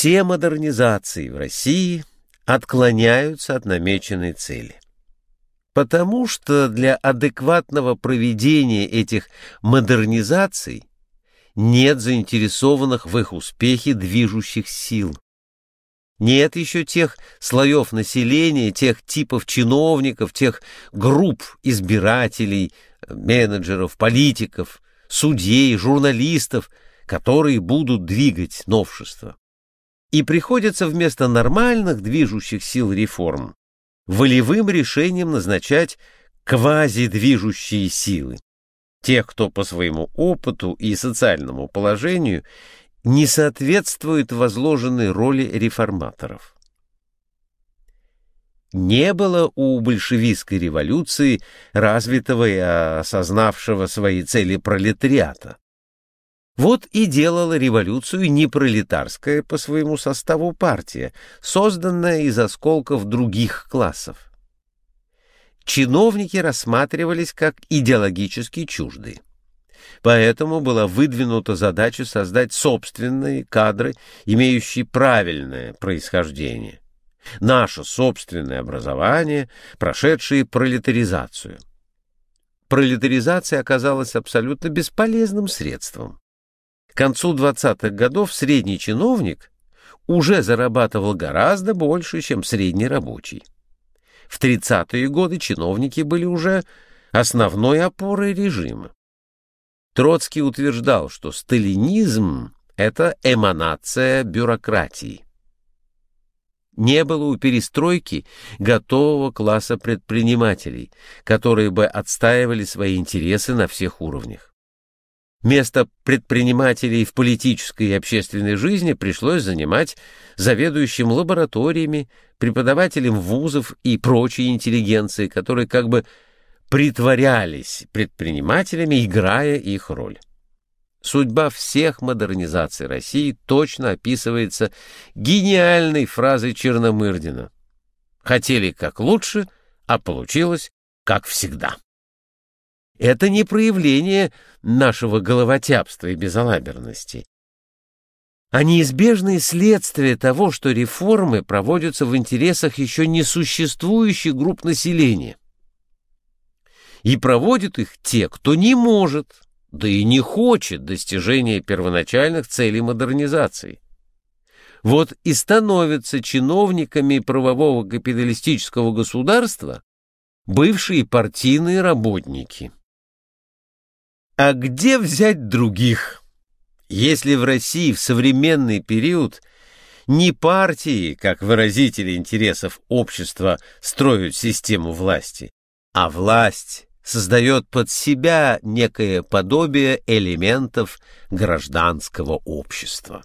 все модернизации в России отклоняются от намеченной цели. Потому что для адекватного проведения этих модернизаций нет заинтересованных в их успехе движущих сил. Нет еще тех слоев населения, тех типов чиновников, тех групп избирателей, менеджеров, политиков, судей, журналистов, которые будут двигать новшество. И приходится вместо нормальных движущих сил реформ волевым решением назначать квазидвижущие силы, тех, кто по своему опыту и социальному положению не соответствует возложенной роли реформаторов. Не было у большевистской революции развитого и осознавшего свои цели пролетариата. Вот и делала революцию не по своему составу партия, созданная из осколков других классов. Чиновники рассматривались как идеологически чуждые. Поэтому была выдвинута задача создать собственные кадры, имеющие правильное происхождение. Наше собственное образование, прошедшее пролетаризацию. Пролетаризация оказалась абсолютно бесполезным средством. Концу 20-х годов средний чиновник уже зарабатывал гораздо больше, чем средний рабочий. В 30-е годы чиновники были уже основной опорой режима. Троцкий утверждал, что сталинизм — это эманация бюрократии. Не было у перестройки готового класса предпринимателей, которые бы отстаивали свои интересы на всех уровнях. Место предпринимателей в политической и общественной жизни пришлось занимать заведующим лабораториями, преподавателям вузов и прочей интеллигенции, которые как бы притворялись предпринимателями, играя их роль. Судьба всех модернизаций России точно описывается гениальной фразой Черномырдина. Хотели как лучше, а получилось как всегда. Это не проявление нашего головотяпства и безалаберности, а неизбежные следствия того, что реформы проводятся в интересах еще не существующих групп населения и проводят их те, кто не может, да и не хочет достижения первоначальных целей модернизации. Вот и становятся чиновниками правового капиталистического государства бывшие партийные работники. А где взять других? Если в России в современный период не партии, как выразители интересов общества, строят систему власти, а власть создает под себя некое подобие элементов гражданского общества.